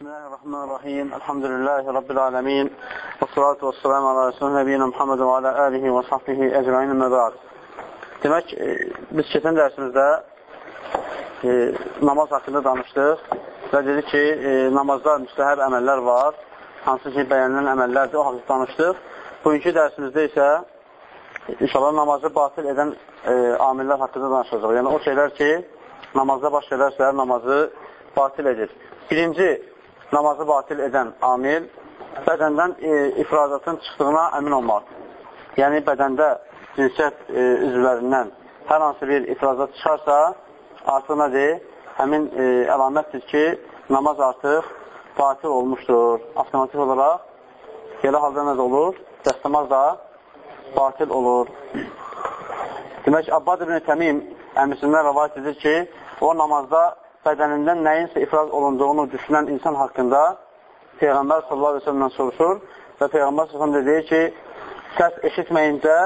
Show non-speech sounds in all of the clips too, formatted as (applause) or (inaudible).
Bismillahirrahmanirrahim. Elhamdülillahi Rabbil alemin. Və salatu və salamu ala Resulü Nəbiyyina Muhammed və alə alihi və sahbihi əcrayın məbəd. Demək, e, biz keçən dərsimizdə e, namaz haqqında danışdıq və dedik ki, e, namazda müstəhəb əməllər var, hansı ki, bəyənilən əməllərdir, o haqqında danışdıq. Bugünkü dərsimizdə isə inşallah namazı batil edən e, amillər haqqında danışacaq. Yəni, o şeylər ki, namazda baş edərsə, namazı batil edir. Birinci namazı batil edən amil bədəndən e, ifrazatın çıxdığına əmin olmaq. Yəni, bədəndə cinsiyyət e, üzvlərindən hər hansı bir ifrazat çıxarsa, artıq nədir? Həmin e, əlamətdir ki, namaz artıq batil olmuşdur. Avtomatik olaraq belə halda nədə olur? Dəstəmaz da batil olur. Demək, Abbad ibn Təmim əmisindən rəvayət edir ki, o namazda bədənindən nəyinsə ifraz olunduğunu düşünən insan haqqında Peyğəmbər sallallahu aleyhi ve sellemdən soruşur və Peyğəmbər sallallahu deyir ki, səs eşitməyincə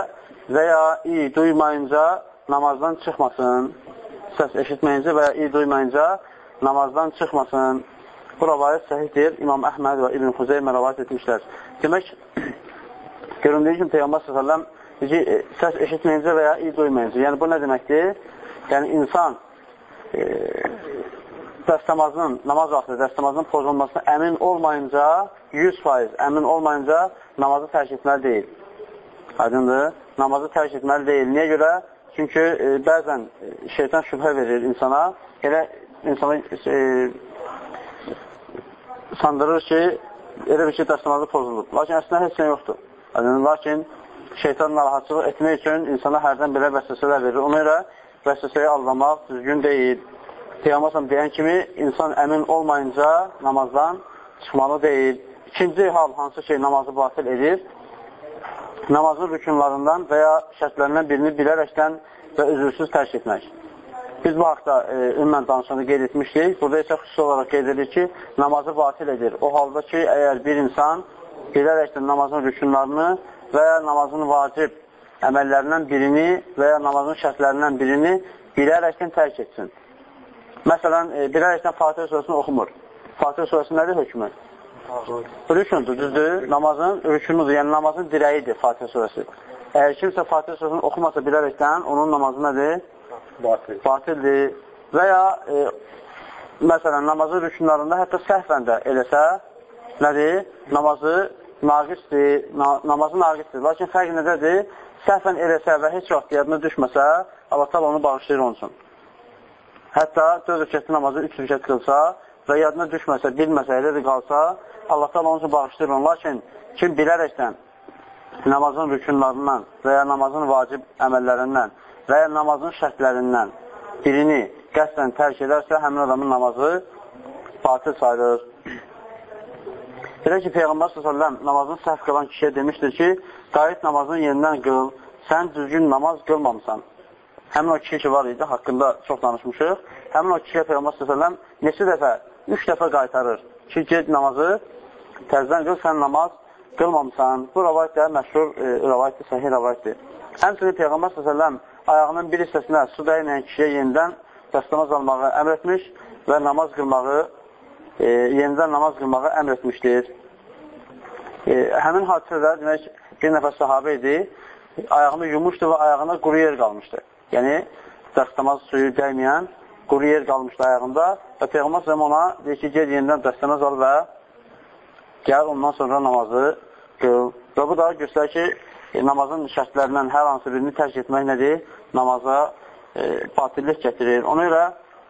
və ya iyi duymayınca namazdan çıxmasın. Səs eşitməyincə və ya iyi duymayınca namazdan çıxmasın. Bu rəvayət səhiddir. İmam Əhməd və İbn Xuzeymə rəvayət etmişlər. Demək, (clears throat) göründüyü kimi Peyğəmbər sallallahu deyir ki, səs eşitməyincə və ya iyi duymayınca. Yəni, bu nə deməkdir? Yəni, insan e, dəstəmazın, namaz vaxtı dəstəmazın pozulmasına əmin olmayınca, 100% əmin olmayınca namazı tərk etməli deyil. Aydındır? Namazı tərk etməli deyil. Niyə görə? Çünki e, bəzən şeytan şübhə verir insana, elə insana e, sandırır ki, elə bir ki, dəstəmazı pozulub. Lakin əslində heç nə yoxdur. Aydındır? Lakin şeytan narahatçılıq etmək üçün insana hərdən belə vəsvəsələr verir. Ona görə vəsvəsəyə aldamaq düzgün deyil. Peyğəmbər deyən kimi, insan əmin olmayınca namazdan çıxmalı deyil. İkinci hal, hansı şey namazı batil edir? Namazın rükunlarından və ya şərtlərindən birini bilərəkdən və üzürsüz tərk etmək. Biz bu haqda e, ümumən danışanda qeyd etmişdik. Burada isə xüsusi olaraq qeyd edir ki, namazı batil edir. O halda ki, əgər bir insan bilərəkdən namazın rükunlarını və ya namazın vacib əməllərindən birini və ya namazın şərtlərindən birini bilərəkdən tərk etsin. Məsələn, e, bilərəkdən Fatihə surəsini oxumur. Fatihə surəsi nədir hökmü? Rükundur, düzdür? Namazın rükunudur, yəni namazın dirəyidir Fatihə surəsi. Əgər kimsə Fatihə surəsini oxumasa bilərəkdən, onun namazı nədir? Batil. Batildir. Və ya, e, məsələn, namazın rükunlarında hətta səhvən də eləsə, nədir? Namazı naqisdir, na namazı naqisdir. Lakin fərq nədədir? Səhvən eləsə və heç vaxt yadına düşməsə, Allah onu bağışlayır onun üçün. Hətta 4 rükətli namazı 3 rükət qılsa və yadına düşməsə, bilməsə, elə də qalsa, Allah da onun üçün bağışlayır onu. Lakin kim bilərəkdən namazın rükunlarından və ya namazın vacib əməllərindən və ya namazın şərtlərindən birini qəsdən tərk edərsə, həmin adamın namazı batil sayılır. Belə ki, Peyğəmbər s.ə.v namazın səhv qılan kişiyə demişdir ki, qayıt namazın yenidən qıl, sən düzgün namaz qılmamısan. Həmin o kişi ki var idi, haqqında çox danışmışıq. Həmin o kişiyə Peyğəmbər s.ə.v neçə dəfə, üç dəfə qaytarır ki, ged namazı təzdən qıl, sən namaz qılmamısan. Bu rəvayət də məşhur e, rəvayətdir, səhih rəvayətdir. Həmçinin Peyğəmbər s.ə.v ayağının bir hissəsinə su dəyməyən kişiyə yenidən dəstəmaz almağı əmr etmiş və namaz qılmağı, e, yenidən namaz qılmağı əmr etmişdir. E, həmin hadisədə demək, bir nəfər sahabə idi, ayağını yumuşdu və ayağına quru yer qalmışdı. Yəni, dəstəmaz suyu dəyməyən quru yer qalmışdı ayağında və Peyğəmbər səhəm ona deyir ki, gel yenidən dəstəməz al və gəl ondan sonra namazı qıl. Və bu da göstərir ki, e, namazın şərtlərindən hər hansı birini tərk etmək nədir? Namaza e, batillik gətirir. Ona görə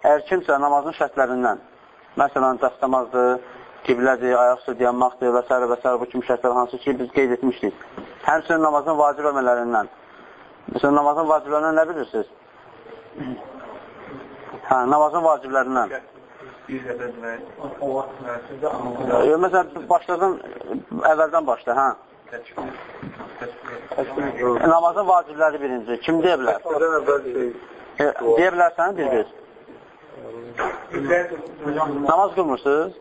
əgər kimsə namazın şərtlərindən, məsələn, dəstəmazdır, qiblədir, ayaq üstə dayanmaqdır və s. və s. bu kimi şərtlər hansı ki, biz qeyd etmişdik. Həmçinin namazın vacib əmələrindən Məsələn, namazın vaciblərindən nə bilirsiniz? Hə, namazın vaciblərindən. Bir dəfə demək. Məsələn, başladan, əvvəldən başla, hə? Namazın vacibləri birinci. Kim deyə bilər? E, deyə bilərsən, bir bir. Namaz qılmırsınız?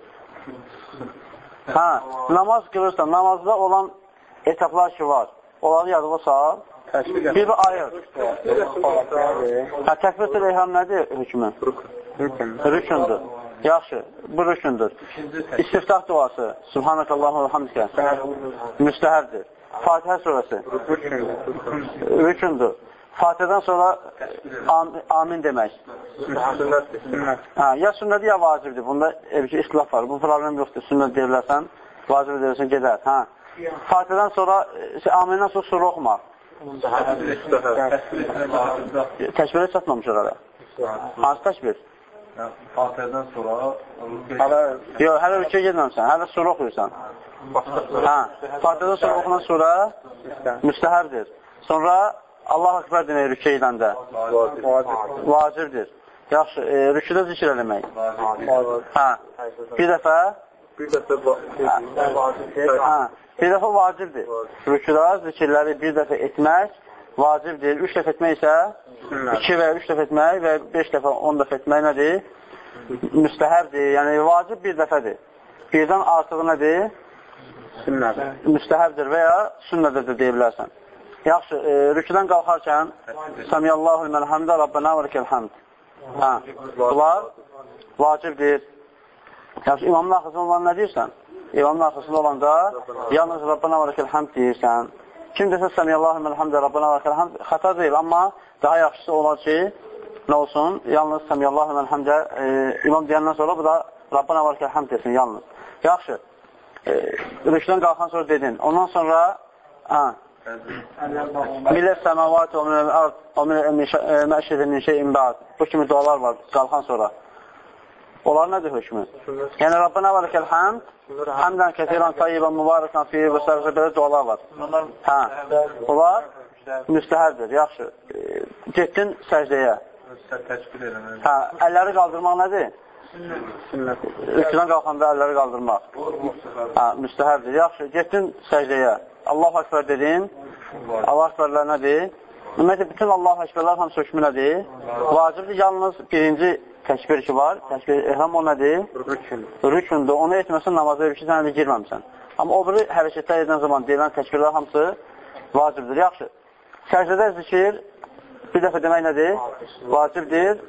Hə, namaz qılırsan, namazda olan etaplar ki var, onları yadıma sal. Bir ayır. Hə, təkbirətül eyham nədir hökmü? Rükundur. Yaxşı, bu rükündür. İstiftah duası, Subhanakallahü və hamdikə, müstəhərdir. Fatihə surəsi, rükündür. Fatihədən sonra am amin demək. Hə, ya sünnədir, ya vacibdir. Bunda şey, ixtilaf var. Bu problem yoxdur. Sünnət deyilərsən, vacib deyirsən, gedər. Hə. Fatihədən sonra, amindən sonra sura oxumaq. Təkbirə çatmamışıq hələ. Hansı təkbir? Fatihədən sonra Hələ, yox, hələ rükə gedməmsən, hələ sura oxuyursan. Hə, Fatihədən sonra oxunan sura müstəhərdir. Sonra Allah akbar demək rükə edəndə. Vacibdir. Yaxşı, e, rüküdə zikr eləmək. Hə, bir dəfə bir dəfə hə, bir dəfə vacibdir. Rüküdə zikirləri bir dəfə etmək vacibdir. Üç dəfə etmək isə iki və üç dəfə etmək və beş dəfə, on dəfə etmək nədir? Müstəhəbdir. Yəni, vacib bir dəfədir. Birdən artığı nədir? sünnədir. Müstəhəbdir və ya sünnədir deyə bilərsən. Yaxşı, e, rüküdən qalxarkən Samiyallahu mən hamdə Rabbənə və rəkəl hamd. Hə, bunlar vacibdir. Yaxşı, imamın arxasında olan nə deyirsən? İmamın arxasında olanda yalnız Rabbənə və rəkəl hamd deyirsən. Kim desə Səmiyallahu mən hamdə Rabbənə və rəkəl hamd xəta deyil, amma daha yaxşısı olar ki, nə olsun? Yalnız Səmiyallahu mən hamdə e, imam deyəndən sonra bu da Rabbənə və rəkəl hamd desin, yalnız. Yaxşı, e, rüküdən qalxan sonra dedin. Ondan sonra, hə, Millə səməvat və minəl ard və minəl məşədə min şeyin bəd. Bu kimi dualar var qalxan sonra. Onlar nədir hökmü? Yəni, Rabbənə və ləkəl həmd, həmdən kəsirən, tayyibən, mübarəkən, fiyyə və s. belə dualar var. Hə, onlar müstəhərdir, yaxşı. Getdin səcdəyə. Hə, əlləri qaldırmaq nədir? Rüküdən qalxanda əlləri qaldırmaq. Hə, müstəhərdir, yaxşı. Getdin səcdəyə. Allah Akbar dedin. Allah Akbarlar nədir? Ümumiyyətlə, bütün Allah Akbarlar hamısı hökmü nədir? Vacibdir, yalnız birinci təkbir ki var. Təkbir, ehram o nədir? Rükün. Rükündür. Onu etməsən namaza bir iki sənə də girməmsən. Amma o biri hərəkətlər edən zaman deyilən təkbirlər hamısı vacibdir. Yaxşı. Səcdədə zikir bir dəfə demək nədir? Vacibdir.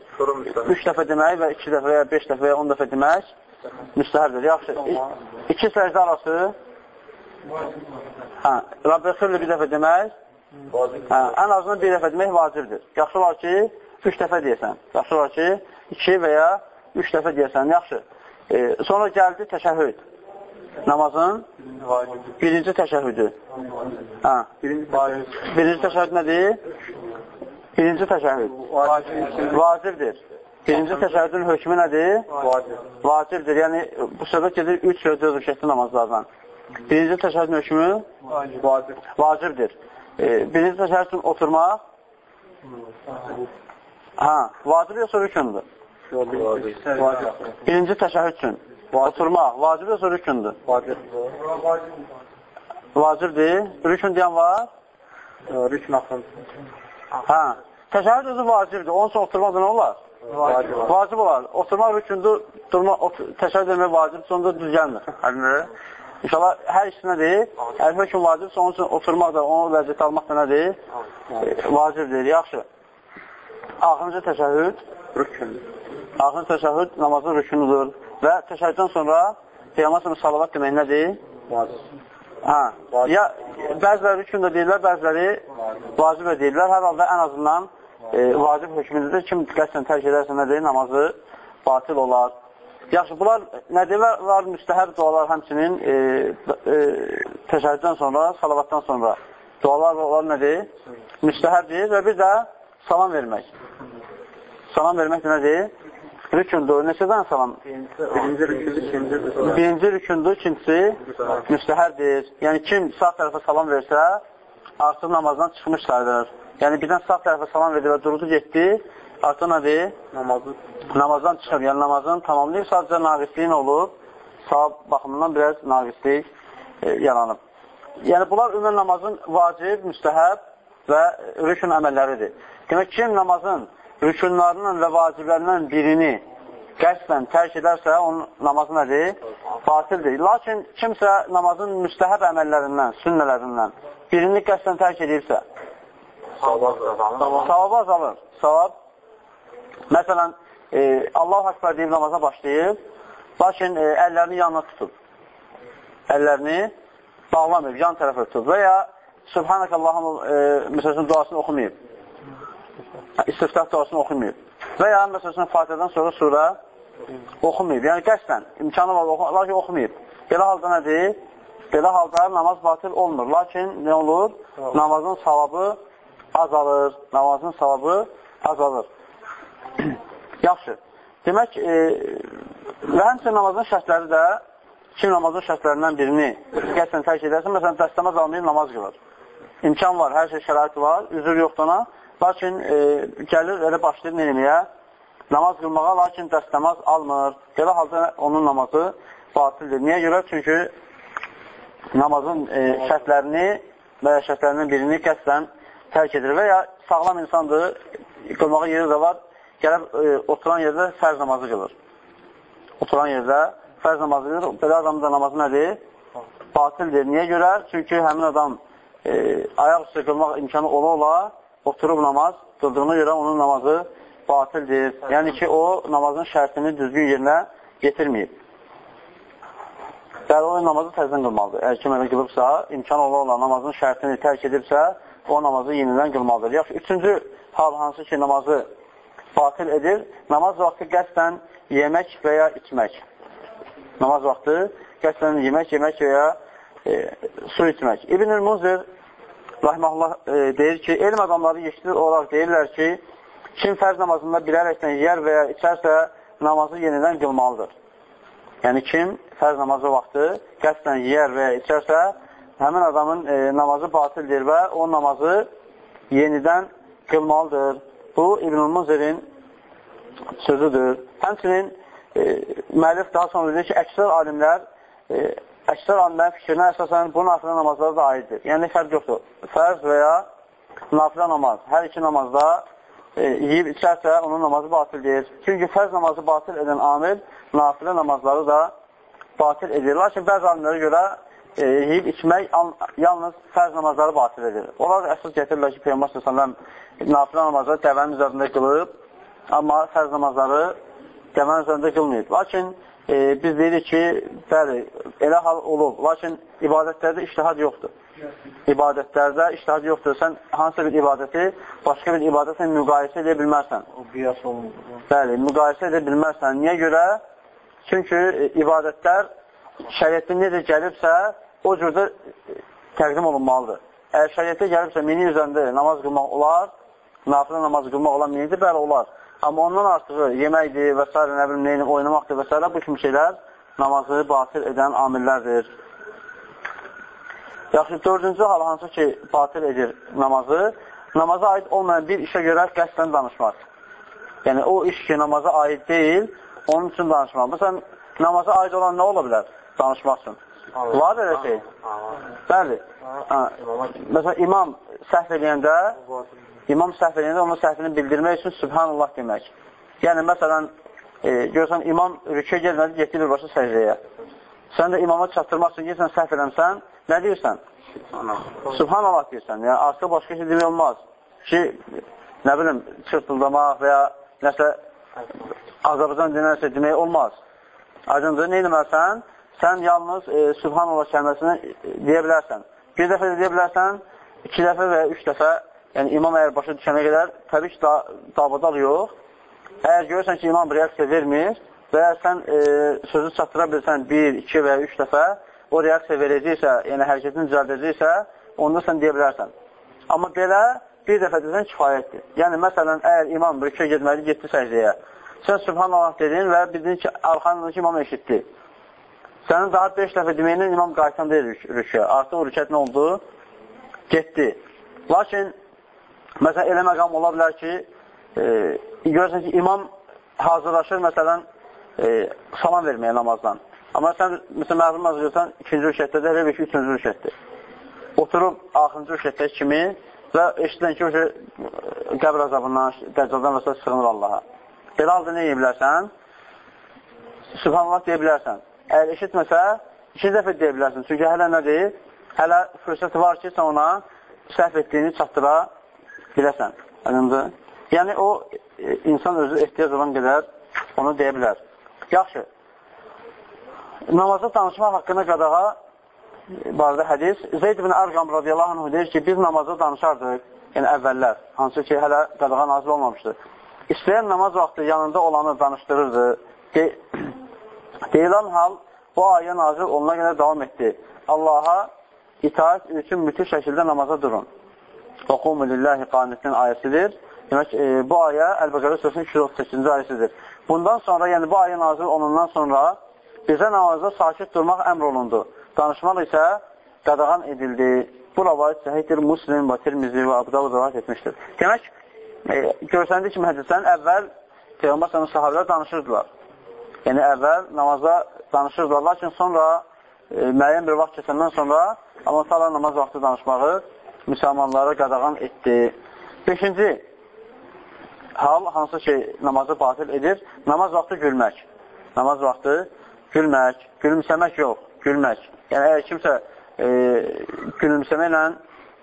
Üç dəfə demək və iki dəfə və ya beş dəfə və ya on dəfə demək müstəhərdir. Yaxşı. İki səcdə arası hə, Rabbi xirli bir dəfə demək hə, ən azından bir dəfə demək vacibdir. Yaxşı olar ki, üç dəfə deyəsən. Yaxşı olar ki, iki və ya üç dəfə deyəsən. Yaxşı. E, sonra gəldi təşəhhüd. Namazın birinci təşəhhüdü. Hə. Birinci təşəhhüd nədir? Birinci təşəhhüd. Vacibdir. Birinci təşəhhüdün hökmü nədir? Vacib. Vacibdir. Yəni, bu söhbət gedir 3 və 4 rükətli namazlardan. Birinci təşəhhüdün hökmü Vacib. vacibdir. E, birinci təşəhhüd üçün oturmaq hə, vacib yoxsa rükündür? Birinci təşəhhüd üçün oturmaq vacib yoxsa rükündür? Vacib. Vacibdir. Rükün deyən var? Rükün axın. Hə. Təşəhhüd özü vacibdir. Üçün oturmaq nə olar? Vacib. Vacib olar. Oturmaq rükündür, durma, təşəhhüd etmək vacibdir, sonunda düz gəlmir. Həlimdə. İnşallah hər ikisi nədir? Hər hökm vacibdir, onun üçün oturmaq da, onu vəziyyət almaq da nədir? Vacibdir, yaxşı. Axırıncı təşəhhüd, Rükün. Axırıncı təşəhhüd namazın rükünudur və təşəhhüddən sonra Peyğəmbər salavat demək nədir? Vacib. Hə. Ya bəziləri rükün də deyirlər, bəziləri vacib də deyirlər. Hər halda ən azından e, vacib hökmündür. Kim qəsdən tərk edərsə nədir? Namazı batil olar. Yaxşı, bunlar nədir? Var müstəhəb dualar həmçinin e, e, təşəhhüddən sonra, salavatdan sonra dualar var, nədir? Müstəhəbdir və bir də salam vermək. Salam vermək nədir? Rükündür. Neçədən salam? Birinci rükün, ikinci rükün. Birinci rükündür, ikincisi müstəhərdir. Yəni, kim sağ tərəfə salam versə, artıq namazdan çıxmış sayılır. Yəni, birdən sağ tərəfə salam verdi və durdu, getdi, artıq nədir? Namazı Namazdan çıxır. Yəni, namazın tamamlayıb, sadəcə naqisliyin olub, savab baxımından biraz naqislik e, yaranıb. Yəni, bunlar ümumən namazın vacib, müstəhəb və rükün əməlləridir. Demək, kim namazın rükunlarının və vaciblərindən birini qəsdən tərk edərsə, onun namazı nədir? Fasildir. Lakin kimsə namazın müstəhəb əməllərindən, sünnələrindən birini qəsdən tərk edirsə, savabı azalır. Savab, məsələn, e, Allah-u Akbar deyib namaza başlayıb, lakin e, əllərini yanına tutub. Əllərini bağlamayıb, yan tərəfə tutub və ya Subhanak Allahım e, məsələsinin duasını oxumayıb. İstiftah duasını oxumayıb. Və ya məsələsinin Fatihədən sonra surə oxumayıb. Yəni qəsdən, imkanı var, oxu lakin oxumayıb. Belə halda nədir? Belə halda namaz batil olmur. Lakin nə olur? Namazın savabı azalır. Namazın savabı azalır. (clears throat) Yaxşı. Demək, e, və həmçin namazın şərtləri də kim namazın şərtlərindən birini qəsdən tərk edərsə, məsələn, dəstəmaz almayıb namaz qılır. İmkan var, hər şey şərait var, üzür yoxdur ona. Lakin e, gəlir, elə başlayır neyməyə? Namaz qılmağa, lakin dəstəmaz almır. Belə halda onun namazı batildir. Niyə görə? Çünki namazın e, şərtlərini və ya şərtlərindən birini qəsdən tərk edir və ya sağlam insandır, qılmağa yeri də var, gəlib e, oturan yerdə fərz namazı qılır. Oturan yerdə fərz namazı qılır. Belə adamın da namazı nədir? Batildir. Niyə görə? Çünki həmin adam e, ayaq üstə qılmaq imkanı ola-ola oturub namaz qıldığına görə onun namazı batildir. Yəni ki, o namazın şərtini düzgün yerinə getirməyib. Bəli, o namazı təzdən qılmalıdır. Əgər kim elə qılıbsa, imkan ola-ola namazın şərtini tərk edibsə, o namazı yenidən qılmalıdır. Yaxşı, üçüncü hal hansı ki, namazı batil edir, namaz vaxtı qəsdən yemək və ya içmək. Namaz vaxtı qəsdən yemək, yemək və ya e, su içmək. İbn-i Munzir rahmanullah e, deyir ki, elm adamları yeşidir olaraq deyirlər ki, kim fərz namazında bilərəkdən yer və ya içərsə, namazı yenidən qılmalıdır. Yəni kim fərz namazı vaxtı qəsdən yeyər və ya içərsə, həmin adamın e, namazı batildir və o namazı yenidən qılmalıdır. Bu İbn-i Muzirin sözüdür. Həmçinin e, müəllif daha sonra deyir ki, əksər alimlər e, əksər alimlərin fikrinə əsasən bu nafilə namazları da aiddir. Yəni fərq yoxdur. Fərz və ya nafilə namaz. Hər iki namazda e, yiyib içərsə onun namazı batildir. Çünki fərz namazı batil edən amil nafilə namazları da batil edir. Lakin bəzi alimlərə görə e, yiyib içmək yalnız fərz namazları batil edir. Onlar əsas gətirirlər ki, Peyyəmbər s.ə.v nafilə namazları dəvənin üzərində qılıb, amma fərz namazları dəvənin üzərində qılmayıb. Lakin e, biz deyirik ki, bəli, elə hal olub. Lakin ibadətlərdə iştihad yoxdur. İbadətlərdə iştihad yoxdur. Sən hansısa bir ibadəti başqa bir ibadətlə müqayisə edə bilmərsən. O qiyas olunur. Bəli, müqayisə edə bilmərsən. Niyə görə? Çünki e, ibadətlər şəriətdə necə gəlibsə, o cürdə e, təqdim olunmalıdır. Əgər şəriətdə gəlibsə, mini üzərində namaz qılmaq olar, nafilə namaz qılmaq olan minidir, bəli, olar. Amma ondan artığı yeməkdir və s. nə bilim, neyini oynamaqdır və s. bu kimi şeylər namazı batil edən amillərdir. Yaxşı, dördüncü hal hansı ki, batil edir namazı, namaza aid olmayan bir işə görə qəsdən danışmaq. Yəni, o iş ki, namaza aid deyil, onun üçün danışmaq. Məsələn, namaza aid olan nə ola bilər danışmaq üçün? Var elə şey? Bəli. Məsələn, imam səhv edəndə, imam səhv edəndə onun səhvini bildirmək üçün Subhanallah demək. Yəni, məsələn, e, görsən, imam rükə gəlmədi, getdi birbaşa səcdəyə. Sən də imama çatdırmaq üçün gəlsən, səhv edəmsən, nə deyirsən? Subhanallah deyirsən. Yəni, artıq başqa şey demək olmaz. Ki, nə bilim, çırpıldamaq və ya nəsə Azərbaycan dinlərsə demək olmaz. Aydındır, nə eləməlisən? Sən yalnız e, Subhanallah kəlməsini deyə bilərsən. Bir dəfə də deyə bilərsən, iki dəfə və ya üç dəfə, yəni imam əgər başa düşənə qədər, təbii ki, da, davadal yox. Əgər görürsən ki, imam reaksiya vermir və ya sən e, sözü çatdıra bilsən bir, iki və ya üç dəfə, o reaksiya verəcəksə, yəni hərəkətini düzəldəcəksə, onda sən deyə bilərsən. Amma belə bir dəfə desən kifayətdir. Yəni, məsələn, əgər imam rükə getməli, getdi səcdəyə. Sən Subhanallah dedin və bildin ki, arxanındakı imam eşitdi. Sənin daha 5 dəfə deməyinlə imam qayıtan deyil rükə. Artıq o rükət nə oldu? Getdi. Lakin, məsələn, elə məqam ola bilər ki, e, görürsən ki, imam hazırlaşır, məsələn, e, salam verməyə namazdan. Amma sən, məsələn, məğlum hazırlayırsan, ikinci rükətdə də, elə bir ki, üçüncü rükətdir. Oturub, axırıncı rükətdə kimi və eşitilən ki, qəbr azabından, dəccaldan və s. sığınır Allaha. Belə halda nə eyə bilərsən? Subhanallah deyə bilərsən. Əgər eşitməsə, iki dəfə deyə bilərsən. Çünki hələ nədir? Hələ fürsət var ki, sən ona səhv etdiyini çatdıra biləsən. Əlində. Yəni, o, e, insan özü ehtiyac olan qədər onu deyə bilər. Yaxşı. Namazda danışmaq haqqında qadağa barədə hədis Zeyd ibn Ərqam radiyallahu anh deyir ki, biz namazda danışardıq, yəni əvvəllər, hansı ki, hələ qadağa nazil olmamışdı. İstəyən namaz vaxtı yanında olanı danışdırırdı. De (clears throat) deyilən hal bu ayə nazil oluna qədər davam etdi. Allaha itaət üçün müthiş şəkildə namaza durun. Və qumu lillahi qanitin ayəsidir. Demək, e, bu ayə Əl-Bəqərə surəsinin 238-ci ayəsidir. Bundan sonra, yəni bu ayə nazil olundan sonra bizə namazda sakit durmaq əmr olundu. Danışmaq isə qadağan edildi. Bu rəvayət səhiddir, Muslim və Tirmizi və Abdavud rəvayət etmişdir. Demək, e, görsəndiyi kimi hədisdən əvvəl Peyğəmbər səhəmin sahabələr danışırdılar. Yəni, əvvəl namazda danışırdılar, lakin sonra e, müəyyən bir vaxt keçəndən sonra Allah taala namaz vaxtı danışmağı müsəlmanlara qadağan etdi. Beşinci hal, hansı ki, namazı batil edir, namaz vaxtı gülmək. Namaz vaxtı gülmək, gülümsəmək yox, gülmək. Yəni, əgər kimsə e, gülümsəməklə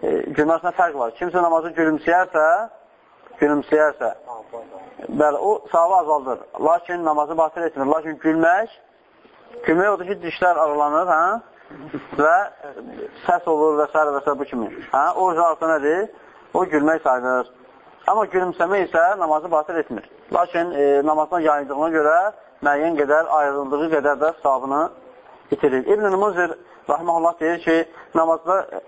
e, gülmək arasında fərq var. Kimsə namazı gülümsəyərsə, gülümsəyərsə, bəli, o savabı azaldır. Lakin namazı batil etmir. Lakin gülmək, gülmək odur ki, dişlər aralanır, hə? Və səs olur və s. və s. bu kimi. Hə? O icraatı nədir? O gülmək sayılır. Amma gülümsəmək isə namazı batil etmir. Lakin e, namazdan yayıldığına görə müəyyən qədər, ayrıldığı qədər də savabını itirir. İbn-i Muzir Rahmanullah deyir ki, namazda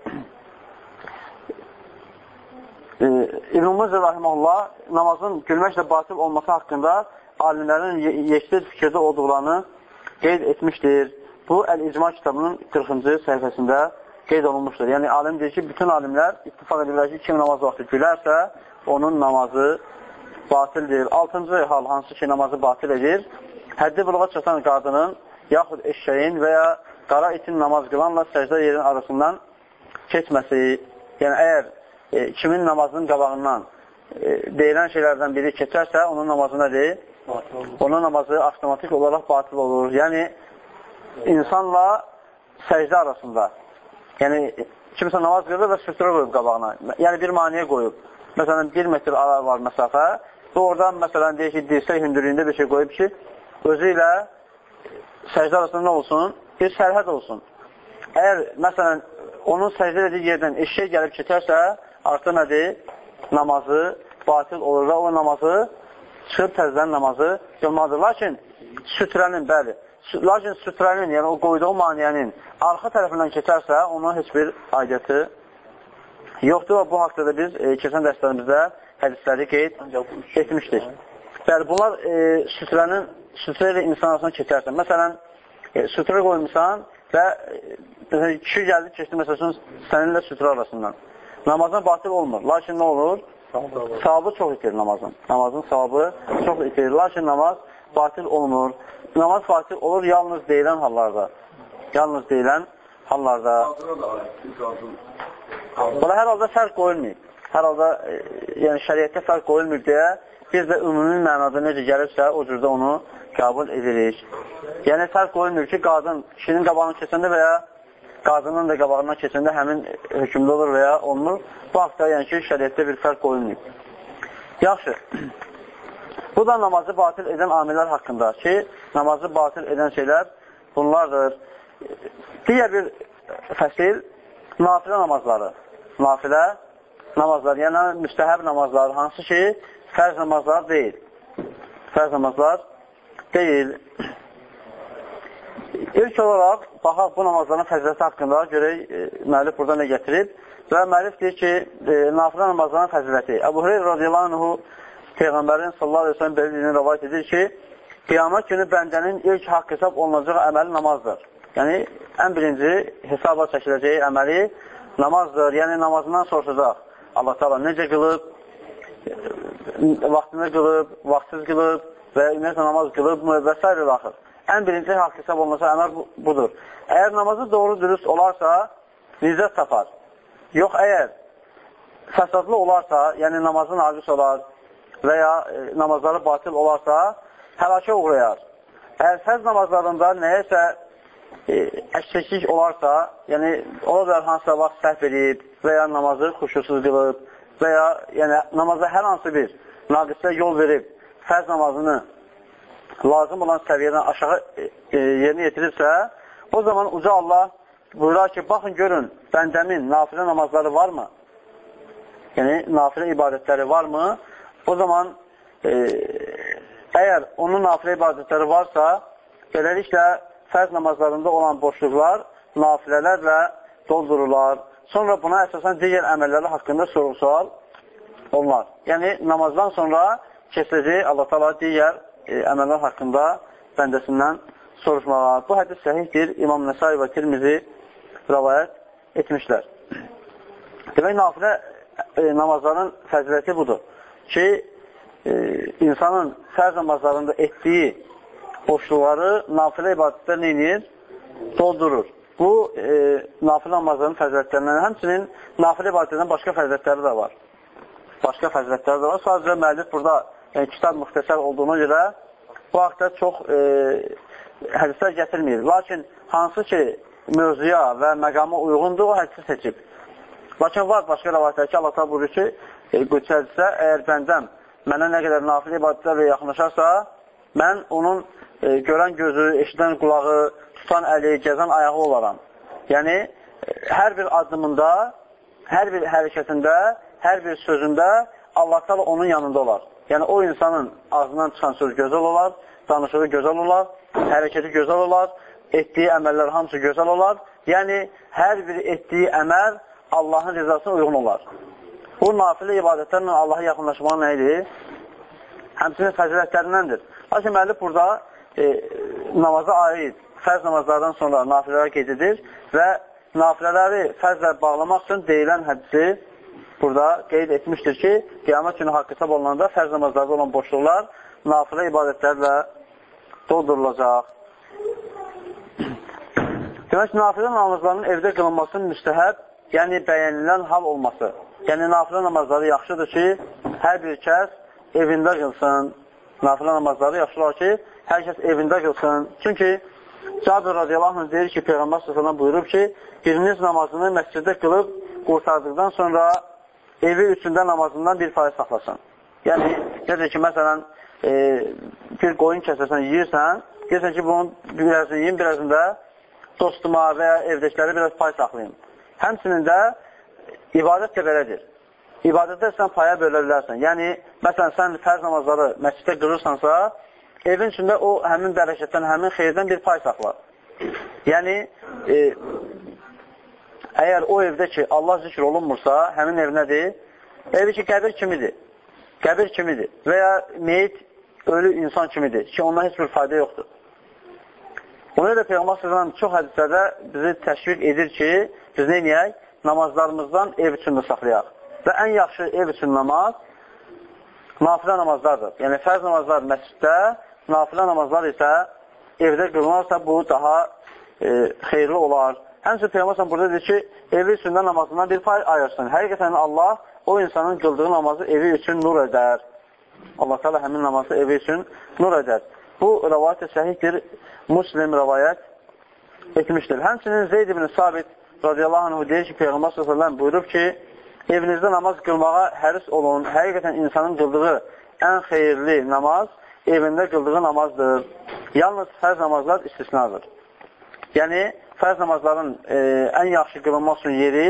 e, İbn-i Muzir Rahmanullah namazın gülməklə batil olması haqqında alimlərin yeksir fikirdə olduqlarını qeyd etmişdir. Bu, Əl-İcma kitabının 40-cı səhifəsində qeyd olunmuşdur. Yəni, alim deyir ki, bütün alimlər ittifak edirlər ki, kim namaz vaxtı gülərsə, onun namazı batildir. Altıncı hal, hansı ki, namazı batil edir, həddi buluğa çatan qadının, yaxud eşşəyin və ya qara itin namaz qılanla səcdə yerin arasından keçməsi. Yəni, əgər e, kimin namazının qabağından e, deyilən şeylərdən biri keçərsə, onun namazı nədir? Onun namazı avtomatik olaraq batil olur. Yəni, insanla səcdə arasında. Yəni, kimsə namaz qılır və sütrə qoyub qabağına. Yəni, bir maniyə qoyub. Məsələn, bir metr ara var məsafə və oradan, məsələn, deyək ki, dirsək hündürlüyündə bir şey qoyub ki, özü ilə səcdə arasında nə olsun? Bir sərhəd olsun. Əgər, məsələn, onun səcdə edici yerdən eşək gəlib keçərsə, artıq nədir? Namazı batil olur və o namazı çıxıb təzdən namazı qılmalıdır. Lakin sütrənin, bəli, lakin sütrənin, yəni o qoyduğu maniyənin arxa tərəfindən keçərsə, onun heç bir aidiyyəti yoxdur və bu haqda da biz e, keçən dərslərimizdə hədisləri qeyd etmişdik. Bəli, bunlar e, sütrənin, sütrə ilə insan arasında keçərsə, məsələn, e, sütrə qoymusan və e, kişi gəldi, keçdi, məsələn, səninlə sütrə arasından. Namazın batil olmur, lakin nə olur? Savabı çox itirir namazın. Namazın savabı çox itirir, lakin namaz batil olmur namaz fasih olur yalnız deyilən hallarda. Yalnız deyilən hallarda. Buna hər halda fərq qoyulmayıb. Hər halda, e, yəni şəriətdə fərq qoyulmayıb deyə biz də ümumi mənada necə gəlirsə, o cürdə onu qəbul edirik. Yəni fərq qoyulmur ki, qadın kişinin qabağını keçəndə və ya qadının da qabağından keçəndə həmin hökmdə olur və ya olmur. Bu haqda yəni ki, şəriətdə bir fərq qoyulmayıb. Yaxşı. Bu da namazı batil edən amillər haqqında ki, namazı batil edən şeylər bunlardır. Digər bir fəsil nafilə namazları. Nafilə namazlar, yəni müstəhəb namazlar, hansı ki, fərz namazlar deyil. Fərz namazlar deyil. İlk olaraq, baxaq bu namazların fəziləti haqqında görək, e, müəllif burada nə gətirib və müəllif deyir ki, e, nafilə namazların fəziləti. Əbu Hüreyr radiyallahu anhu Peyğəmbərin sallallahu aleyhi ve sellem belə dediyini rəvayət edir ki, qiyamət günü bəndənin ilk haqq hesab olunacaq əməli namazdır. Yəni, ən birinci hesaba çəkiləcəyi əməli namazdır. Yəni, namazından soruşacaq. Allah taala necə qılıb, vaxtını qılıb, vaxtsız qılıb və ümumiyyətlə namaz qılıb və s. axır. Ən birinci haqq hesab olunacaq əməl budur. Əgər namazı doğru dürüst olarsa, nizzət tapar. Yox, əgər fəsadlı olarsa, yəni namazın acısı olar, və ya e, namazları batil olarsa, həlakə uğrayar. Əgər fərz namazlarında nəyəsə e, əksəklik olarsa, yəni ola bilər hansısa vaxt səhv edib və ya namazı xuşusuz qılıb və ya yəni, namaza hər hansı bir naqisə yol verib fərz namazını lazım olan səviyyədən aşağı e, e, yerinə yetirirsə, o zaman uca Allah buyurar ki, baxın görün, bəndəmin nafilə namazları varmı? Yəni, nafilə ibadətləri varmı? O zaman e, əgər onun nafilə ibadətləri varsa, beləliklə fərz namazlarında olan boşluqlar nafilələrlə doldururlar. Sonra buna əsasən digər əməlləri haqqında soru-sual onlar. Yəni, namazdan sonra keçəcək Allah tala digər e, əməllər haqqında bəndəsindən soruşmağa. Bu hədis səhihdir. İmam Nəsai və Tirmizi rəvayət etmişlər. Demək, nafilə e, namazların fəziləti budur ki, e, insanın fərz namazlarında etdiyi boşluqları nafilə ibadətlər neyinir? Doldurur. Bu, e, nafilə namazların fəzilətlərindən, həmçinin nafilə ibadətlərindən başqa fəzilətləri də var. Başqa fəzilətləri də var. Sadəcə müəllif burada yəni, kitab müxtəsər olduğuna görə bu haqda çox e, hədislər gətirməyir. Lakin hansı ki, mövzuya və məqama uyğundur, o hədisi seçib. Lakin var başqa rəvayətlər ki, Allah buyurur ki, e, qüdsə hədisə, əgər bəndəm mənə nə qədər nafilə ibadətlərlə yaxınlaşarsa, mən onun e, görən gözü, eşidən qulağı, tutan əli, gəzən ayağı olaram. Yəni, e, hər bir addımında, hər bir hərəkətində, hər bir sözündə Allah onun yanında olar. Yəni, o insanın ağzından çıxan söz gözəl olar, danışığı gözəl olar, hərəkəti gözəl olar, etdiyi əməllər hamısı gözəl olar. Yəni, hər bir etdiyi əməl Allahın rizasına uyğun olar. Bu, nafilə ibadətlərlə Allaha yaxınlaşmaq nə idi? Həmçinin fəzilətlərindəndir. Lakin müəllif burada e, namaza aid fərz namazlardan sonra nafilələr qeyd edir və nafilələri fərzlə bağlamaq üçün deyilən hədisi burada qeyd etmişdir ki, qiyamət günü haqq hesab olunanda fərz namazlarda olan boşluqlar nafilə ibadətlərlə doldurulacaq. (clears throat) Demək, nafilə namazlarının evdə qılınmasının müstəhəb, yəni bəyənilən hal olması. Yəni, nafilə namazları yaxşıdır ki, hər bir kəs evində qılsın. Nafilə namazları yaxşı olar ki, hər kəs evində qılsın. Çünki Cabir radiyallahu anh deyir ki, Peyğəmbər s.ə.v buyurub ki, biriniz namazını məsciddə qılıb qurtardıqdan sonra evi üçündə namazından bir faiz saxlasın. Yəni, necə ki, məsələn, e, bir qoyun kəsəsən, yiyirsən, deyirsən ki, bunun birazını yiyim, birazını da dostuma və ya evdəkiləri biraz pay saxlayayım. Həmçinin də ibadət də belədir. İbadətdə sən paya bölə bilərsən. Yəni, məsələn, sən fərz namazları məsciddə qırırsansa, evin içində o həmin bərəkətdən, həmin xeyirdən bir pay saxlar. Yəni, e, əgər o evdə ki, Allah zikr olunmursa, həmin ev nədir? Evi ki, qəbir kimidir. Qəbir kimidir. Və ya meyit, ölü insan kimidir ki, ondan heç bir fayda yoxdur. Ona görə Peyğəmbər s.ə.v çox hədislərdə bizi təşviq edir ki, biz neynəyək? Namazlarımızdan ev üçündə saxlayaq. Və ən yaxşı ev üçün namaz nafilə namazlardır. Yəni, fərz namazlar məsciddə, nafilə namazlar isə evdə qılınarsa bu daha e, xeyirli olar. Həmçin Peyğəmbər burada deyir ki, evi üçündə namazından bir pay ayırsın. Həqiqətən Allah o insanın qıldığı namazı evi üçün nur edər. Allah təala həmin namazı evi üçün nur edər. Bu rəvayət səhihdir. Muslim rəvayət etmişdir. Həmçinin Zeyd ibn Sabit radiyallahu anh deyir ki, Peyğəmbər s.ə.v buyurub ki, evinizdə namaz qılmağa həris olun. Həqiqətən insanın qıldığı ən xeyirli namaz evində qıldığı namazdır. Yalnız fərz namazlar istisnadır. Yəni, fərz namazların e, ən yaxşı qılınmaq üçün yeri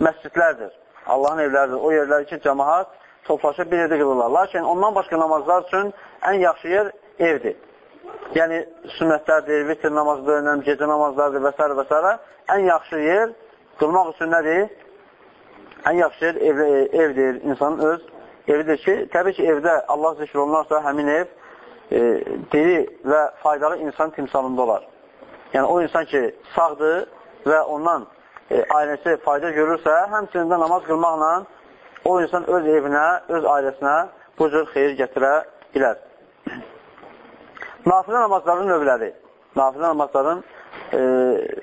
məscidlərdir. Allahın evləridir. O yerlər ki, cəmahat toplaşıb bir yerdə qılırlar. Lakin ondan başqa namazlar üçün ən yaxşı yer evdir. Yəni, sünnətlərdir, vitr namazıdır, gecə namazlardır və s. və s. Ən yaxşı yer qılmaq üçün nədir? Ən yaxşı yer ev, evdir, insanın öz evidir ki, təbii ki, evdə Allah zikr olunarsa, həmin ev e, diri və faydalı insan timsalında olar. Yəni, o insan ki, sağdır və ondan e, ailəsi fayda görürsə, həmçinin də namaz qılmaqla o insan öz evinə, öz ailəsinə bu cür xeyir gətirə bilər. Nafilə namazların növləri. Nafilə namazların e,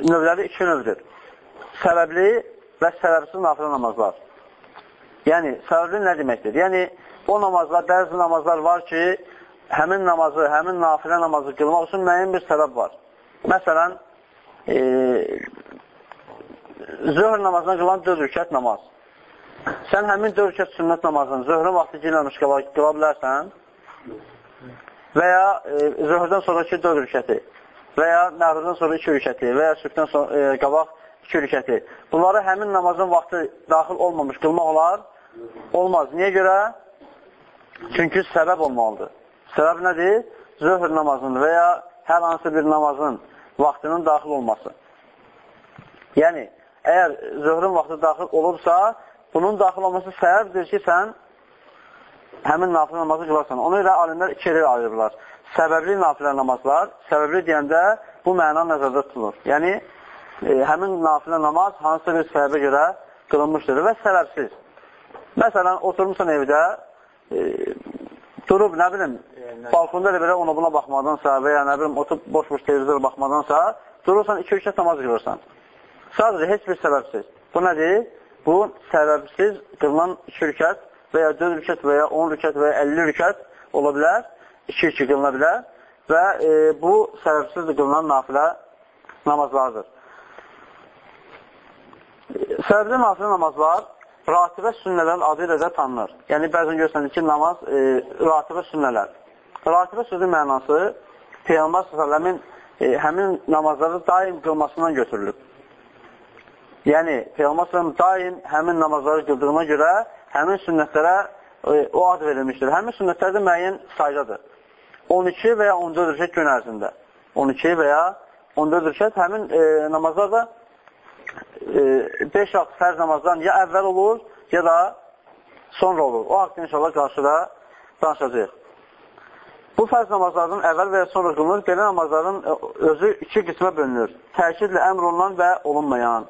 növləri iki növdür. Səbəbli və səbəbsiz nafilə namazlar. Yəni, səbəbli nə deməkdir? Yəni, o namazlar, bəzi namazlar var ki, həmin namazı, həmin nafilə namazı qılmaq üçün müəyyən bir səbəb var. Məsələn, e, zöhr namazına qılan 4 rükət namaz. Sən həmin 4 rükət sünnət namazını zöhrün vaxtı girməmiş qıla, qıla bilərsən. Və ya e, zöhrdən sonraki 4 rükəti və ya məğribdən sonra 2 rükəti və ya sübhdən sonra, e, qabaq 2 rükəti. Bunları həmin namazın vaxtı daxil olmamış qılmaq olar? Olmaz. Niyə görə? Çünki səbəb olmalıdır. Səbəb nədir? Zöhr namazının və ya hər hansı bir namazın vaxtının daxil olması. Yəni, əgər zöhrün vaxtı daxil olubsa, bunun daxil olması səbəbdir ki, sən həmin nafilə namazı qılarsan. Ona görə alimlər iki yerə ayırırlar. Səbəbli nafilə namazlar, səbəbli deyəndə bu məna nəzərdə tutulur. Yəni, e, həmin nafilə namaz hansısa bir səbəbə görə qılınmışdır və səbəbsiz. Məsələn, oturmuşsan evdə, e, durub, nə bilim, balkonda da belə ona buna baxmadansa və ya nə bilim, oturub boş-boş televizor baxmadansa, durursan, iki rükət namaz qılırsan. Sadəcə, heç bir səbəbsiz. Bu nədir? Bu, səbəbsiz qılınan iki rükət və ya 4 rükət və ya 10 rükət və ya 50 rükət ola bilər, 2-2 qılına bilər və e, bu səbəbsiz qılınan nafilə namazlardır. Səbəbli nafilə namazlar ratibə sünnələr adı ilə də tanınır. Yəni, bəzən görsənir ki, namaz e, ratibə sünnələr. Ratibə sözü mənası Peyğəmbər s.ə.v-in e, həmin namazları daim qılmasından götürülüb. Yəni, Peyğəmbər s.ə.v daim həmin namazları qıldığına görə həmin sünnətlərə e, o ad verilmişdir. Həmin sünnətlər də müəyyən saydadır. 12 və ya 14 rükət gün ərzində. 12 və ya 14 rükət həmin e, namazlar da 5 e, vaxt fərz namazdan ya əvvəl olur, ya da sonra olur. O haqda inşallah qarşıda danışacaq. Bu fərz namazlardan əvvəl və ya sonra qılınır. Belə namazların e, özü iki qismə bölünür. Təkidlə əmr olunan və olunmayan.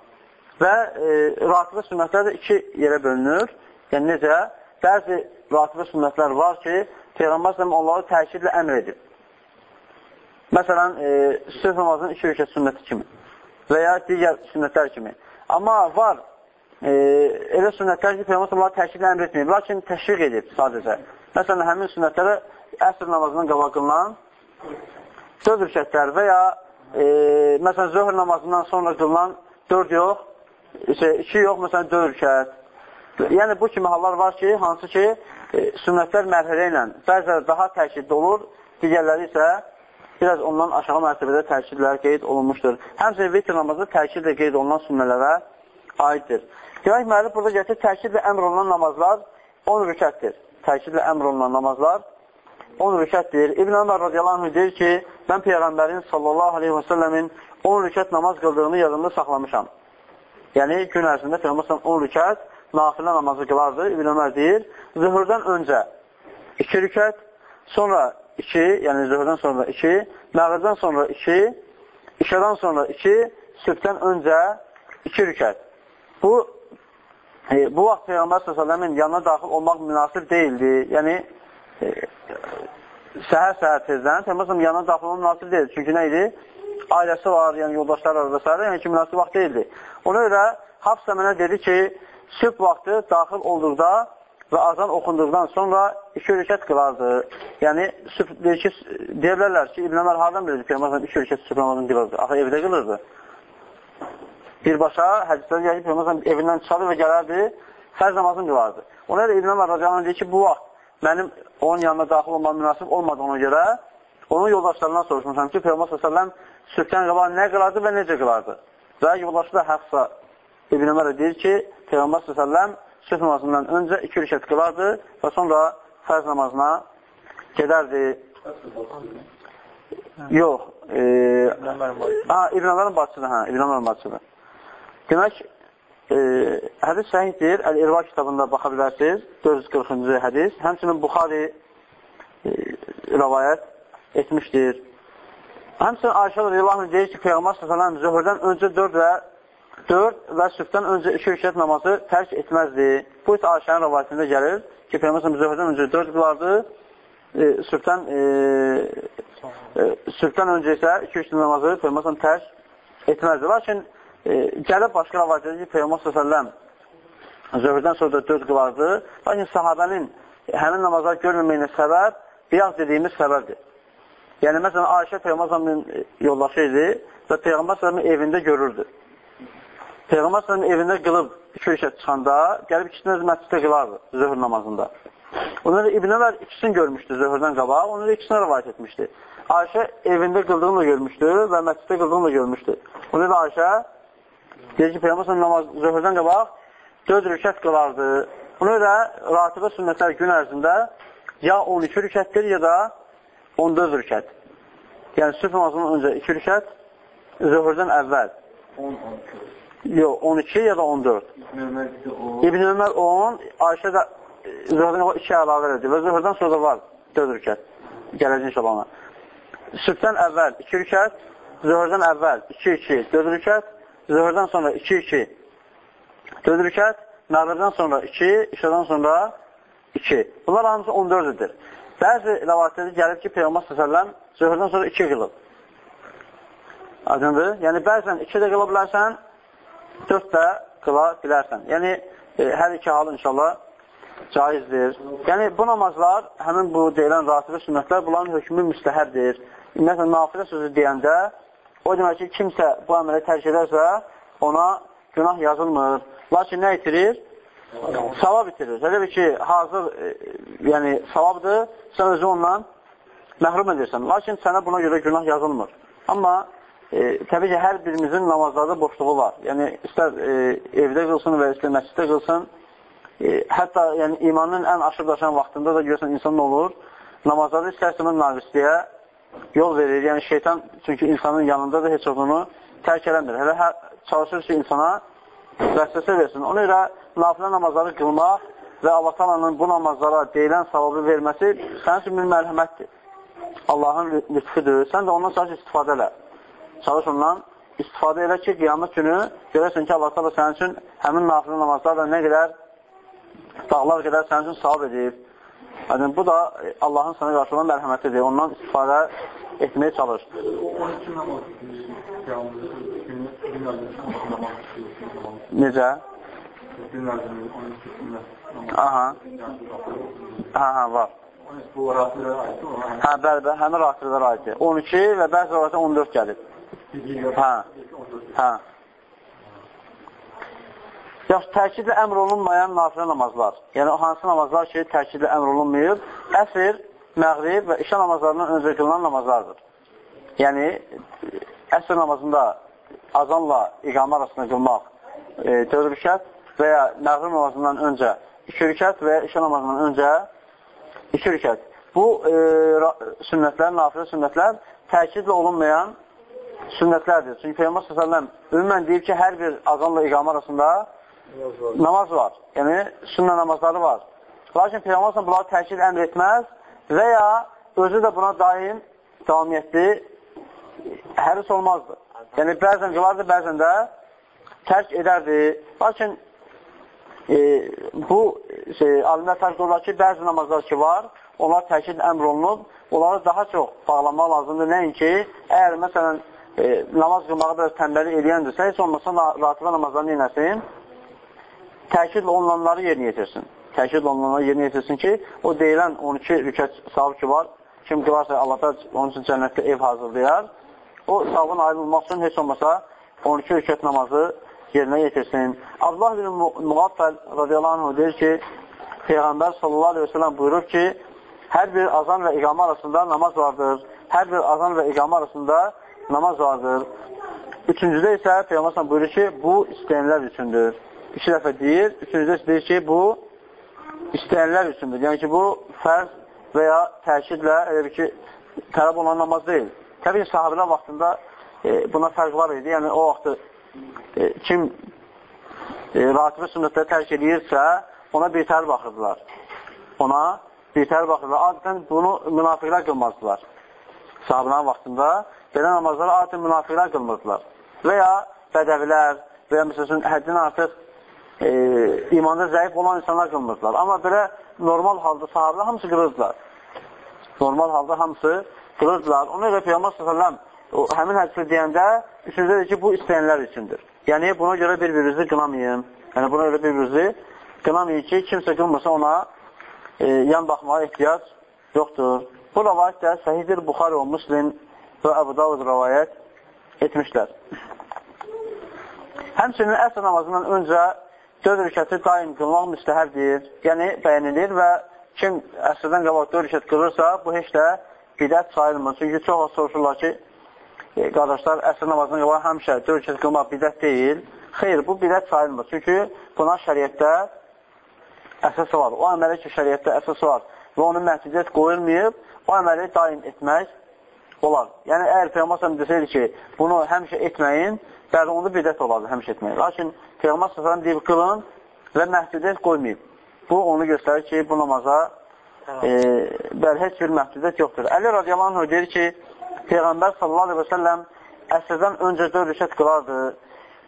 Və e, ratibə sünnətlər də iki yerə bölünür. Yəni necə? Bəzi ratibə sünnətlər var ki, Peyğəmbər səhəm onları təkidlə əmr edib. Məsələn, e, sırf namazın iki rükət sünnəti kimi və ya digər sünnətlər kimi. Amma var e, elə sünnətlər ki, Peyğəmbər onları təkidlə əmr etməyib, lakin təşviq edib sadəcə. Məsələn, həmin sünnətlərə əsr namazından qabaq qılınan dörd rükətlər və ya e, məsələn, zöhr namazından sonra qılınan dörd yox, şey, iki yox, məsələn, dörd rükət Yəni, bu kimi hallar var ki, hansı ki, e, sünnətlər mərhələ ilə bəzələri daha təkiddə olur, digərləri isə biraz ondan aşağı mərtəbədə təkidlər qeyd olunmuşdur. Həmçinin vitr namazı təkidlə qeyd olunan sünnələrə aiddir. Demək, müəllif burada gətir, təkidlə əmr olunan namazlar 10 rükətdir. Təkidlə əmr olunan namazlar 10 rükətdir. İbn Ömər radiyallahu anh deyir ki, mən Peyğəmbərin sallallahu aleyhi və səlləmin 10 rükət namaz qıldığını yadımda saxlamışam. Yəni, gün ərzində Peyğəmbər 10 rükət nafilə namazı qılardı. İbn Ömər deyir, zöhrdən öncə 2 rükət, sonra 2, yəni zöhrdən sonra 2, məğribdən sonra 2, işədən sonra 2, sübhdən öncə 2 rükət. Bu, e, bu vaxt Peyğəmbər s.ə.v-in yanına daxil olmaq münasib deyildi. Yəni, e, səhər-səhər tezdən Peyğəmbər yanına daxil olmaq münasib deyildi. Çünki nə idi? Ailəsi var, yəni yoldaşlar var və s. Yəni ki, münasib vaxt deyildi. Ona görə Hafsa mənə dedi ki, sübh vaxtı daxil olduqda və azan oxunduqdan sonra iki rükət qılardı. Yəni, sübh deyir ki, deyə bilərlər ki, İbn Ömər hardan bilirdi Peyğəmbər iki rükət sübh namazını qılırdı? Axı evdə qılırdı. Birbaşa hədislərdə gəlir Peyğəmbər evindən çıxardı və gələrdi, fərz namazını qılardı. Ona görə İbn Ömər radiyallahu deyir ki, bu vaxt mənim onun yanına daxil olmam münasib olmadığına görə onun yoldaşlarından soruşmuşam ki, Peyğəmbər s.ə.v sübhdən qabaq nə qılardı və necə qılardı? Və yoldaşı da həqsa İbn Ömər deyir ki, Peyğəmbər s.ə.v sübh namazından öncə iki rükət qılardı və sonra fərz namazına gedərdi. Yox. E, ha, İbn Ömərin bacısıdır. Hə, İbn Ömərin bacısıdır. Demək, e, hədis səhiddir. Əl-İrva kitabında baxa bilərsiniz. 440-cı hədis. Həmçinin Buxari e, rəvayət etmişdir. Həmçinin Ayşə radiyallahu anh deyir ki, Peyğəmbər s.ə.v zöhrdən öncə 4 və 4 və sübhdən öncə 2 rükət namazı tərk etməzdi. Bu isə Ayşənin rəvayətində gəlir ki, Peyğəmbər zöhrdən öncə 4 qılardı, e, sübhdən e, e, sübhdən öncə isə 2 rükət namazı Peyğəmbər tərk etməzdi. Lakin e, gəlib başqa rəvayətdə ki, Peyğəmbər sallallahu zöhrdən sonra da 4 qılardı. Lakin sahabənin həmin namazları görməməyinə səbəb biyaz dediyimiz səbəbdir. Yəni, məsələn, Ayşə Peyğəmbər yoldaşı idi və Peyğəmbər evində görürdü. Peyğəmbər s.ə.v evində qılıb rükət çıxanda, gəlib ikisini öz məsciddə qılardı zöhr namazında. Da İbn Ömər ikisini görmüşdü zöhrdən qabaq, onu da ikisini rivayət etmişdi. Ayşə evində qıldığını da görmüşdü və məsciddə qıldığını da görmüşdü. Ona da Ayşə deyir ki, Peyğəmbər namaz zöhrdən qabaq 4 rükət qılardı. Ona görə ratibə sünnətlər gün ərzində ya 12 rükətdir, ya da 14 rükət. Yəni, sübh namazından öncə 2 rükət, zöhrdən əvvəl. 10, 12. Yox, 12 ya da 14. İbn Ömər 10, Ayşə də zöhrdən 2 əlavə edir və zöhrdən sonra var 4 rükət. Gələcək inşallah ona. Sübhdən əvvəl 2 rükət, zöhrdən əvvəl 2-2, 4 rükət, zöhrdən sonra 2-2, 4 rükət, məğribdən sonra 2, işədən sonra 2. Bunlar hamısı 14 edir. Bəzi rəvayətlərdə gəlir ki, Peyğəmbər s.ə.v zöhrdən sonra 2 qılıb. Aydındır? Yəni, bəzən 2 də qıla bilərsən, 4 də qıla bilərsən. Yəni, e, hər iki hal inşallah caizdir. Yəni, bu namazlar, həmin bu deyilən ratibə sünnətlər, bunların hökmü müstəhərdir. Ümumiyyətlə, nafilə sözü deyəndə, o demək ki, kimsə bu əmələ tərk edərsə, ona günah yazılmır. Lakin nə itirir? Savab itirir. Elə ki, hazır, e, yəni savabdır, sən özü ondan məhrum edirsən. Lakin sənə buna görə günah yazılmır. Amma e, təbii ki, hər birimizin namazlarda boşluğu var. Yəni, istər e, evdə qılsın və istər məsciddə qılsın, e, hətta yəni, imanın ən aşıb daşan vaxtında da görsən insan nə olur? Namazlarda istər-istəmən naqisliyə yol verir. Yəni, şeytan çünki insanın yanında da heç olduğunu tərk eləmir. Hələ hər, çalışır ki, insana vəsvəsə versin. Ona görə nafilə namazları qılmaq və Allah talanın bu namazlara deyilən savabı verməsi sənin üçün bir mərhəmətdir. Allahın lütfüdür. Sən də ondan çalış istifadə elə. Çalış ondan istifadə elə ki, qiyamət günü görəsən ki, Allah taala sənin üçün həmin nafilə namazlarla nə qədər dağlar qədər sənin üçün savab edir. Yəni, bu da Allahın sana qarşı olan mərhəmətidir. Ondan istifadə etməyə çalış. Necə? Aha. Hə, var. Hə, bəli, bəli, həmin rasibələr aiddir. 12 və bəzi rasibələr 14 gəlir. Hə, hə. Yaxşı, təkidlə əmr olunmayan nafilə namazlar. Yəni, hansı namazlar ki, təkidlə əmr olunmayıb? Əsr, məğrib və işə namazlarından öncə qılınan namazlardır. Yəni, əsr namazında azanla iqamə arasında qılmaq e, 4 rükət və ya məğrib namazından öncə 2 rükət və işə namazından öncə 2 rükət. Bu e, sünnətlər, nafilə sünnətlər təkidlə olunmayan sünnətlərdir. Çünki Peyğəmbər s.ə.v ümumən deyir ki, hər bir azanla iqamə arasında namaz var. Yəni, sünnə namazları var. Lakin Peyğəmbər s.ə.v bunları təkid əmr etməz və ya özü də buna daim davamiyyətli həris olmazdı. Yəni, bəzən qılardı, bəzən də tərk edərdi. Lakin e, bu şey, alimlər tərk olurlar ki, bəzi namazlar ki var, onlar təkid əmr olunub, onları daha çox bağlamaq lazımdır. Nəinki, əgər məsələn, e, namaz qılmağı da tənbəli eləyəndirsə, heç olmasa rahatlığa namazlarını yenəsin, təkidlə olunanları yerinə yetirsin. Təkidlə olunanları yerinə yetirsin ki, o deyilən 12 rükət savab ki var, kim qılarsa Allah onun üçün cənnətdə ev hazırlayar, o savabın ayrılmaq üçün heç olmasa 12 rükət namazı yerinə yetirsin. Abdullah bin Muqaffəl radiyallahu anh deyir ki, Peyğəmbər sallallahu aleyhi ve sellem buyurur ki, hər bir azan və iqamə arasında namaz vardır. Hər bir azan və iqamə arasında namaz vardır. Üçüncüdə isə Peyğəmbər buyurur ki, bu istəyənlər üçündür. İki dəfə deyir. Üçüncüdə deyir ki, bu istəyənlər üçündür. Yəni ki, bu fərz və ya təkidlə elə bir ki, tələb olan namaz deyil. Təbii ki, sahabələr vaxtında e, buna fərq var idi. Yəni, o vaxtı e, kim e, ratibə sünnətləri tərk edirsə, ona birtər baxırdılar. Ona birtər baxırdılar. Adətən bunu münafiqlər qılmazdılar. Sahabələrin vaxtında belə namazları adətən münafiqlər qılmırdılar. Və ya bədəvilər və ya məsələn, həddin artıq e, imanda zəif olan insanlar qılmırdılar. Amma belə normal halda sahabələr hamısı qılırdılar. Normal halda hamısı qılırdılar. Ona görə Peyğəmbər s.ə.v həmin hədisi deyəndə üçüncü ki, bu istəyənlər üçündür. Yəni, buna görə bir-birinizi qınamayın. Yəni, buna görə bir-birinizi qınamayın ki, kimsə qılmırsa ona e, yan baxmağa ehtiyac yoxdur. Bu rəvayət də səhiddir Buxari və Müslim və Əbu Davud rəvayət etmişlər. Həmçinin əsr namazından öncə dörd rükəti daim qılmaq müstəhərdir, yəni bəyənilir və kim əsrdən qabaq 4 rükət qılırsa, bu heç də bidət sayılmır. Çünki çox az soruşurlar ki, e, qardaşlar, əsr namazından qabaq həmişə 4 rükət qılmaq bidət deyil. Xeyr, bu bidət sayılmır. Çünki buna şəriətdə əsas var. O əməli ki, şəriətdə əsas var və onun nəticət qoyulmayıb, o əməli daim etmək olar. Yəni, əgər Peyğəmbər desəydi ki, bunu həmişə etməyin, bəli, onda bidət olardı həmişə etmək. Lakin Peyğəmbər deyib, qılın və məhdudət qoymayıb. Bu, onu göstərir ki, bu namaza e, bəli, heç bir məhdudət yoxdur. Əli radiyallahu anh deyir ki, Peyğəmbər səlləm əsrdən öncə dörd rüşət qılardı.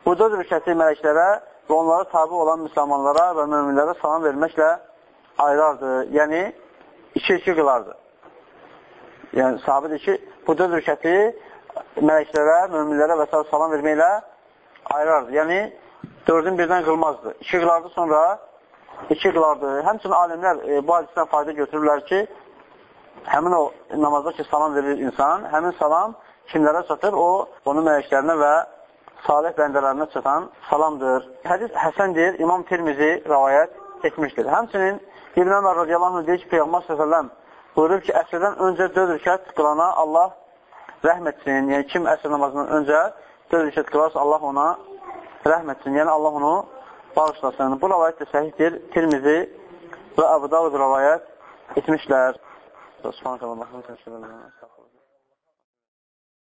Bu dörd rüşəti mələklərə və onlara tabi olan müsəlmanlara və möminlərə salam verməklə ayırardı. Yəni, iki-iki qılardı. Yəni, sahabədir ki, bu dörd rükəti mələklərə, möminlərə və s. salam verməklə ayırardı. Yəni, dördün birdən qılmazdı. İki qılardı, sonra iki qılardı. Həmçinin alimlər e, bu hadisdən fayda götürürlər ki, həmin o namazda ki, salam verir insan, həmin salam kimlərə çatır? O, onun mələklərinə və salih bəndələrinə çatan salamdır. Hədis Həsəndir, İmam Tirmizi rəvayət etmişdir. Həmçinin İbn Ömər radiyallahu anh deyir ki, Peyğəmbər s.ə.v buyurur ki, əsrdən öncə dörd rükət qılana Allah rəhm etsin. Yəni, kim əsr namazından öncə dörd rükət qılarsa, Allah ona rəhm etsin. Yəni, Allah onu bağışlasın. Bu rəvayət də səhiddir. Tirmizi və Əbu Davud rəvayət etmişlər. Subhanallah.